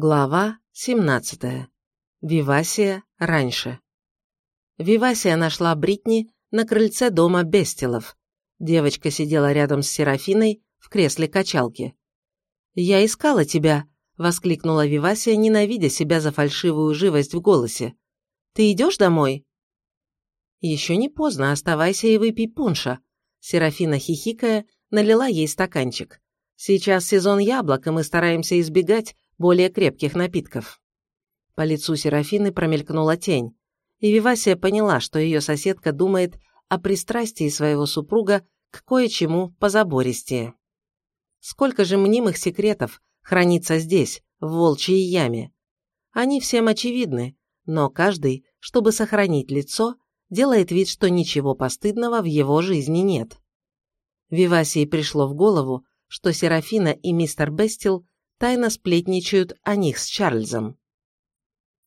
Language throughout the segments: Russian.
Глава 17. Вивасия раньше. Вивасия нашла Бритни на крыльце дома Бестилов. Девочка сидела рядом с Серафиной в кресле качалки. «Я искала тебя», — воскликнула Вивасия, ненавидя себя за фальшивую живость в голосе. «Ты идешь домой?» «Еще не поздно, оставайся и выпей пунша», — Серафина, хихикая, налила ей стаканчик. «Сейчас сезон яблок, и мы стараемся избегать более крепких напитков. По лицу Серафины промелькнула тень, и Вивасия поняла, что ее соседка думает о пристрастии своего супруга к кое-чему позабористее. Сколько же мнимых секретов хранится здесь, в волчьей яме? Они всем очевидны, но каждый, чтобы сохранить лицо, делает вид, что ничего постыдного в его жизни нет. Вивасии пришло в голову, что Серафина и мистер Бестил тайно сплетничают о них с Чарльзом.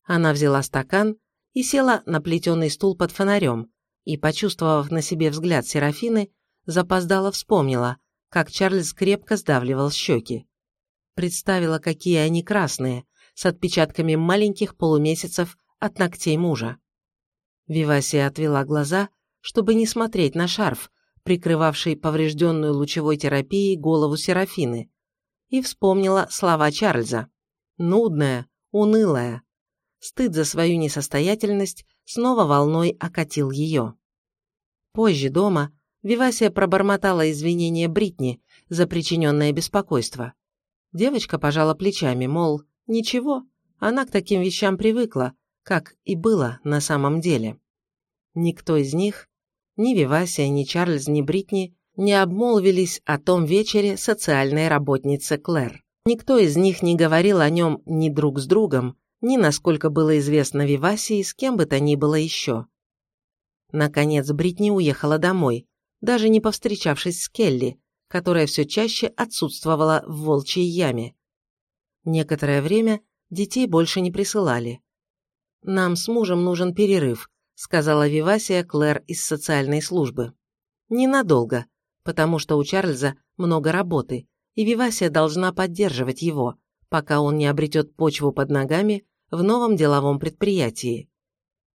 Она взяла стакан и села на плетеный стул под фонарем, и, почувствовав на себе взгляд Серафины, запоздала вспомнила, как Чарльз крепко сдавливал щеки. Представила, какие они красные, с отпечатками маленьких полумесяцев от ногтей мужа. Вивасия отвела глаза, чтобы не смотреть на шарф, прикрывавший поврежденную лучевой терапией голову Серафины, и вспомнила слова Чарльза. Нудная, унылая. Стыд за свою несостоятельность снова волной окатил ее. Позже дома Вивасия пробормотала извинения Бритни за причиненное беспокойство. Девочка пожала плечами, мол, ничего, она к таким вещам привыкла, как и было на самом деле. Никто из них, ни Вивасия, ни Чарльз, ни Бритни, не обмолвились о том вечере социальной работницы Клэр. Никто из них не говорил о нем ни друг с другом, ни, насколько было известно Вивасии, с кем бы то ни было еще. Наконец Бритни уехала домой, даже не повстречавшись с Келли, которая все чаще отсутствовала в волчьей яме. Некоторое время детей больше не присылали. «Нам с мужем нужен перерыв», сказала Вивасия Клэр из социальной службы. «Ненадолго потому что у Чарльза много работы, и Вивасия должна поддерживать его, пока он не обретет почву под ногами в новом деловом предприятии.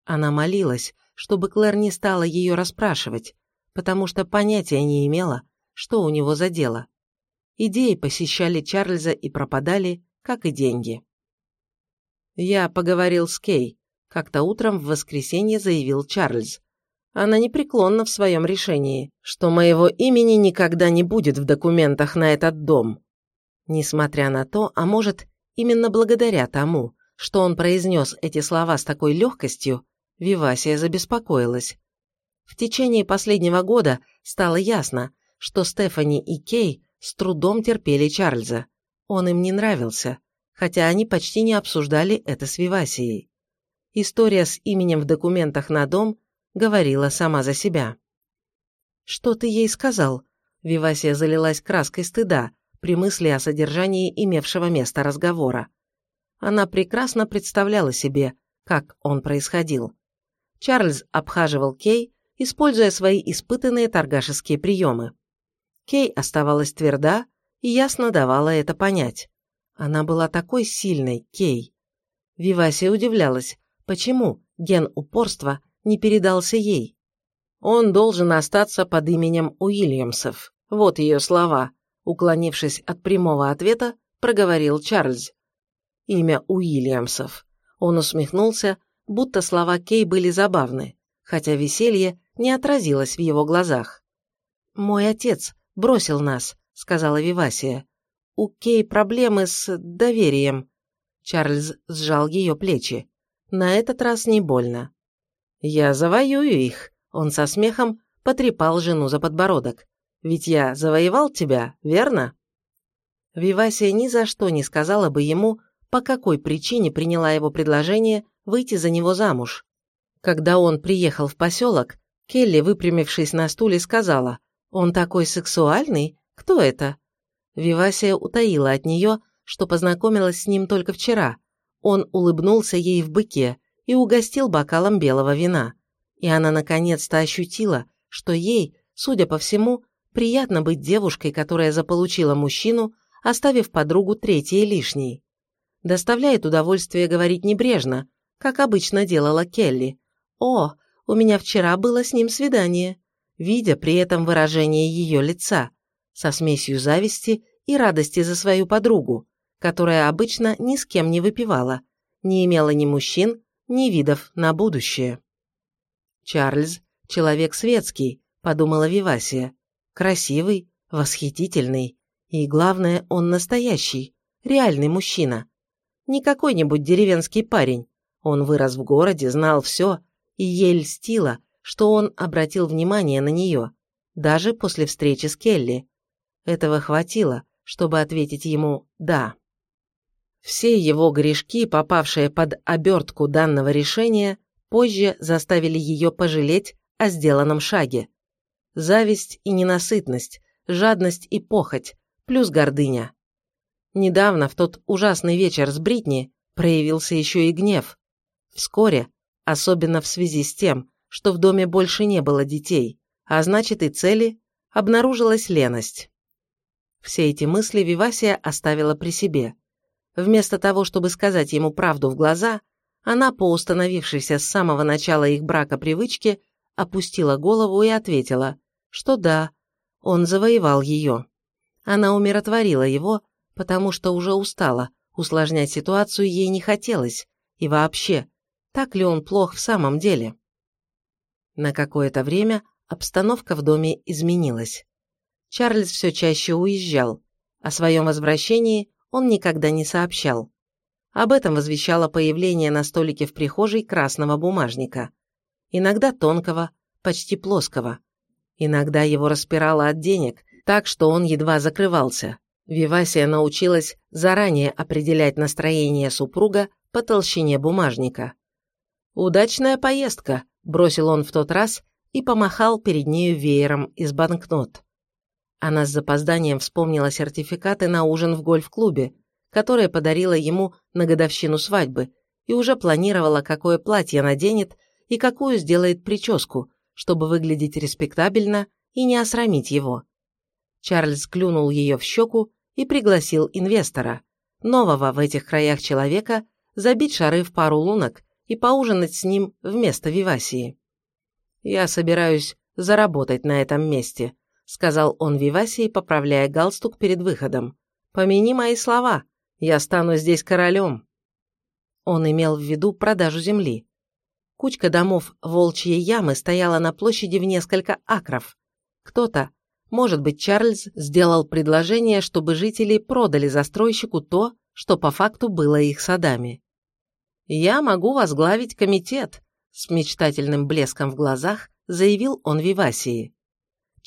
Она молилась, чтобы Клэр не стала ее расспрашивать, потому что понятия не имела, что у него за дело. Идеи посещали Чарльза и пропадали, как и деньги. «Я поговорил с Кей», – как-то утром в воскресенье заявил Чарльз. Она непреклонна в своем решении, что моего имени никогда не будет в документах на этот дом. Несмотря на то, а может, именно благодаря тому, что он произнес эти слова с такой легкостью, Вивасия забеспокоилась. В течение последнего года стало ясно, что Стефани и Кей с трудом терпели Чарльза. Он им не нравился, хотя они почти не обсуждали это с Вивасией. История с именем в документах на дом говорила сама за себя. «Что ты ей сказал?» Вивасия залилась краской стыда при мысли о содержании имевшего место разговора. Она прекрасно представляла себе, как он происходил. Чарльз обхаживал Кей, используя свои испытанные торгашеские приемы. Кей оставалась тверда и ясно давала это понять. Она была такой сильной, Кей. Вивасия удивлялась, почему ген упорства не передался ей. Он должен остаться под именем Уильямсов. Вот ее слова. Уклонившись от прямого ответа, проговорил Чарльз. Имя Уильямсов. Он усмехнулся, будто слова Кей были забавны, хотя веселье не отразилось в его глазах. «Мой отец бросил нас», — сказала Вивасия. «У Кей проблемы с доверием». Чарльз сжал ее плечи. На этот раз не больно. «Я завоюю их», — он со смехом потрепал жену за подбородок. «Ведь я завоевал тебя, верно?» Вивасия ни за что не сказала бы ему, по какой причине приняла его предложение выйти за него замуж. Когда он приехал в поселок, Келли, выпрямившись на стуле, сказала, «Он такой сексуальный? Кто это?» Вивасия утаила от нее, что познакомилась с ним только вчера. Он улыбнулся ей в быке, и угостил бокалом белого вина. И она наконец-то ощутила, что ей, судя по всему, приятно быть девушкой, которая заполучила мужчину, оставив подругу третьей лишней. доставляет удовольствие говорить небрежно, как обычно делала Келли. «О, у меня вчера было с ним свидание», видя при этом выражение ее лица, со смесью зависти и радости за свою подругу, которая обычно ни с кем не выпивала, не имела ни мужчин, ни видов на будущее. Чарльз – человек светский, подумала Вивасия, красивый, восхитительный, и, главное, он настоящий, реальный мужчина. Не какой-нибудь деревенский парень. Он вырос в городе, знал все, и ей льстило, что он обратил внимание на нее, даже после встречи с Келли. Этого хватило, чтобы ответить ему «да». Все его грешки, попавшие под обертку данного решения, позже заставили ее пожалеть о сделанном шаге. Зависть и ненасытность, жадность и похоть, плюс гордыня. Недавно, в тот ужасный вечер с Бритни, проявился еще и гнев. Вскоре, особенно в связи с тем, что в доме больше не было детей, а значит и цели, обнаружилась леность. Все эти мысли Вивасия оставила при себе. Вместо того, чтобы сказать ему правду в глаза, она, по установившейся с самого начала их брака привычке, опустила голову и ответила, что да, он завоевал ее. Она умиротворила его, потому что уже устала, усложнять ситуацию ей не хотелось, и вообще, так ли он плох в самом деле? На какое-то время обстановка в доме изменилась. Чарльз все чаще уезжал. О своем возвращении он никогда не сообщал. Об этом возвещало появление на столике в прихожей красного бумажника. Иногда тонкого, почти плоского. Иногда его распирало от денег, так что он едва закрывался. Вивасия научилась заранее определять настроение супруга по толщине бумажника. «Удачная поездка», – бросил он в тот раз и помахал перед нею веером из банкнот. Она с запозданием вспомнила сертификаты на ужин в гольф-клубе, которые подарила ему на годовщину свадьбы, и уже планировала, какое платье наденет и какую сделает прическу, чтобы выглядеть респектабельно и не осрамить его. Чарльз клюнул ее в щеку и пригласил инвестора, нового в этих краях человека, забить шары в пару лунок и поужинать с ним вместо Вивасии. «Я собираюсь заработать на этом месте», сказал он Вивасии, поправляя галстук перед выходом. «Помяни мои слова, я стану здесь королем». Он имел в виду продажу земли. Кучка домов Волчьей ямы стояла на площади в несколько акров. Кто-то, может быть, Чарльз сделал предложение, чтобы жители продали застройщику то, что по факту было их садами. «Я могу возглавить комитет», – с мечтательным блеском в глазах заявил он Вивасии.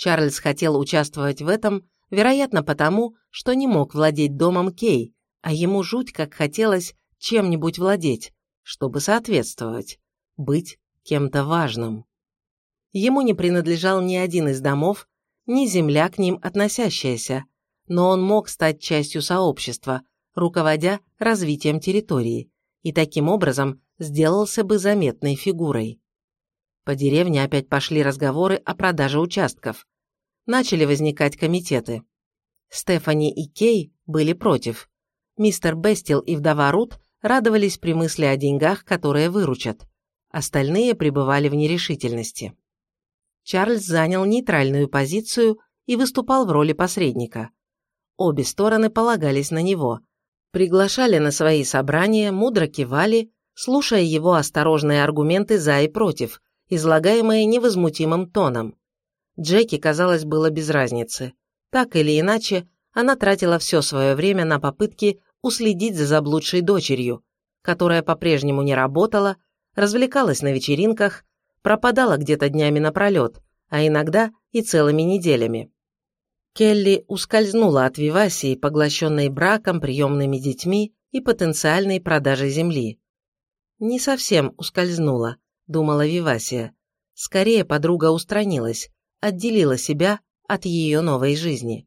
Чарльз хотел участвовать в этом, вероятно, потому, что не мог владеть домом Кей, а ему жуть как хотелось чем-нибудь владеть, чтобы соответствовать, быть кем-то важным. Ему не принадлежал ни один из домов, ни земля к ним относящаяся, но он мог стать частью сообщества, руководя развитием территории, и таким образом сделался бы заметной фигурой. По деревне опять пошли разговоры о продаже участков, начали возникать комитеты. Стефани и Кей были против. Мистер Бестил и вдова Рут радовались при мысли о деньгах, которые выручат. Остальные пребывали в нерешительности. Чарльз занял нейтральную позицию и выступал в роли посредника. Обе стороны полагались на него. Приглашали на свои собрания, мудро кивали, слушая его осторожные аргументы за и против, излагаемые невозмутимым тоном. Джеки, казалось, было без разницы. Так или иначе, она тратила все свое время на попытки уследить за заблудшей дочерью, которая по-прежнему не работала, развлекалась на вечеринках, пропадала где-то днями напролет, а иногда и целыми неделями. Келли ускользнула от Вивасии, поглощенной браком, приемными детьми и потенциальной продажей земли. «Не совсем ускользнула», — думала Вивасия. Скорее подруга устранилась, отделила себя от ее новой жизни.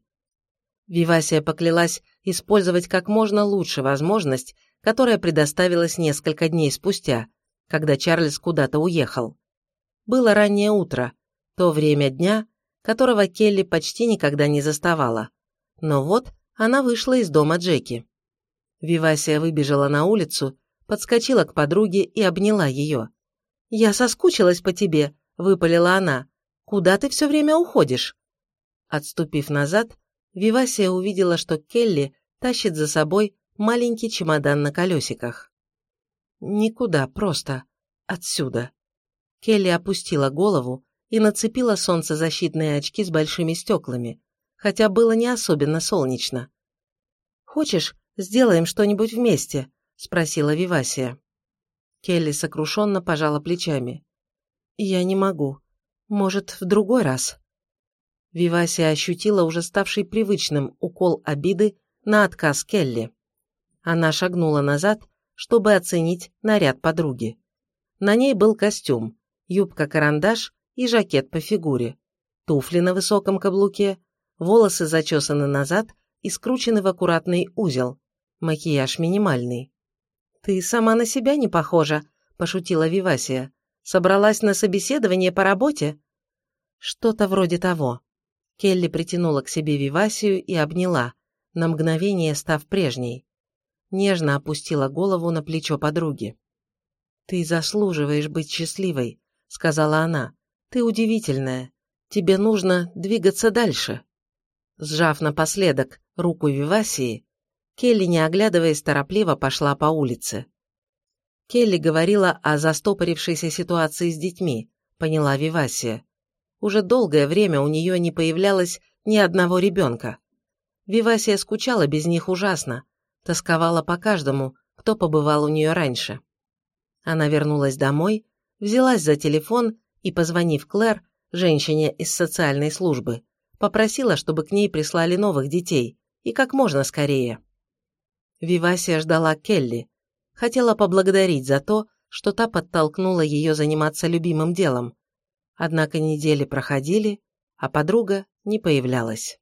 Вивасия поклялась использовать как можно лучше возможность, которая предоставилась несколько дней спустя, когда Чарльз куда-то уехал. Было раннее утро, то время дня, которого Келли почти никогда не заставала. Но вот она вышла из дома Джеки. Вивасия выбежала на улицу, подскочила к подруге и обняла ее. «Я соскучилась по тебе», — выпалила она. «Куда ты все время уходишь?» Отступив назад, Вивасия увидела, что Келли тащит за собой маленький чемодан на колесиках. «Никуда, просто. Отсюда». Келли опустила голову и нацепила солнцезащитные очки с большими стеклами, хотя было не особенно солнечно. «Хочешь, сделаем что-нибудь вместе?» – спросила Вивасия. Келли сокрушенно пожала плечами. «Я не могу. Может, в другой раз?» Вивасия ощутила уже ставший привычным укол обиды на отказ Келли. Она шагнула назад, чтобы оценить наряд подруги. На ней был костюм, юбка-карандаш и жакет по фигуре, туфли на высоком каблуке, волосы зачесаны назад и скручены в аккуратный узел, макияж минимальный. «Ты сама на себя не похожа», – пошутила Вивасия. «Собралась на собеседование по работе?» «Что-то вроде того». Келли притянула к себе Вивасию и обняла, на мгновение став прежней. Нежно опустила голову на плечо подруги. «Ты заслуживаешь быть счастливой», — сказала она. «Ты удивительная. Тебе нужно двигаться дальше». Сжав напоследок руку Вивасии, Келли, не оглядываясь, торопливо пошла по улице. Келли говорила о застопорившейся ситуации с детьми, поняла Вивасия. Уже долгое время у нее не появлялось ни одного ребенка. Вивасия скучала без них ужасно, тосковала по каждому, кто побывал у нее раньше. Она вернулась домой, взялась за телефон и, позвонив Клэр, женщине из социальной службы, попросила, чтобы к ней прислали новых детей, и как можно скорее. Вивасия ждала Келли, хотела поблагодарить за то, что та подтолкнула ее заниматься любимым делом. Однако недели проходили, а подруга не появлялась.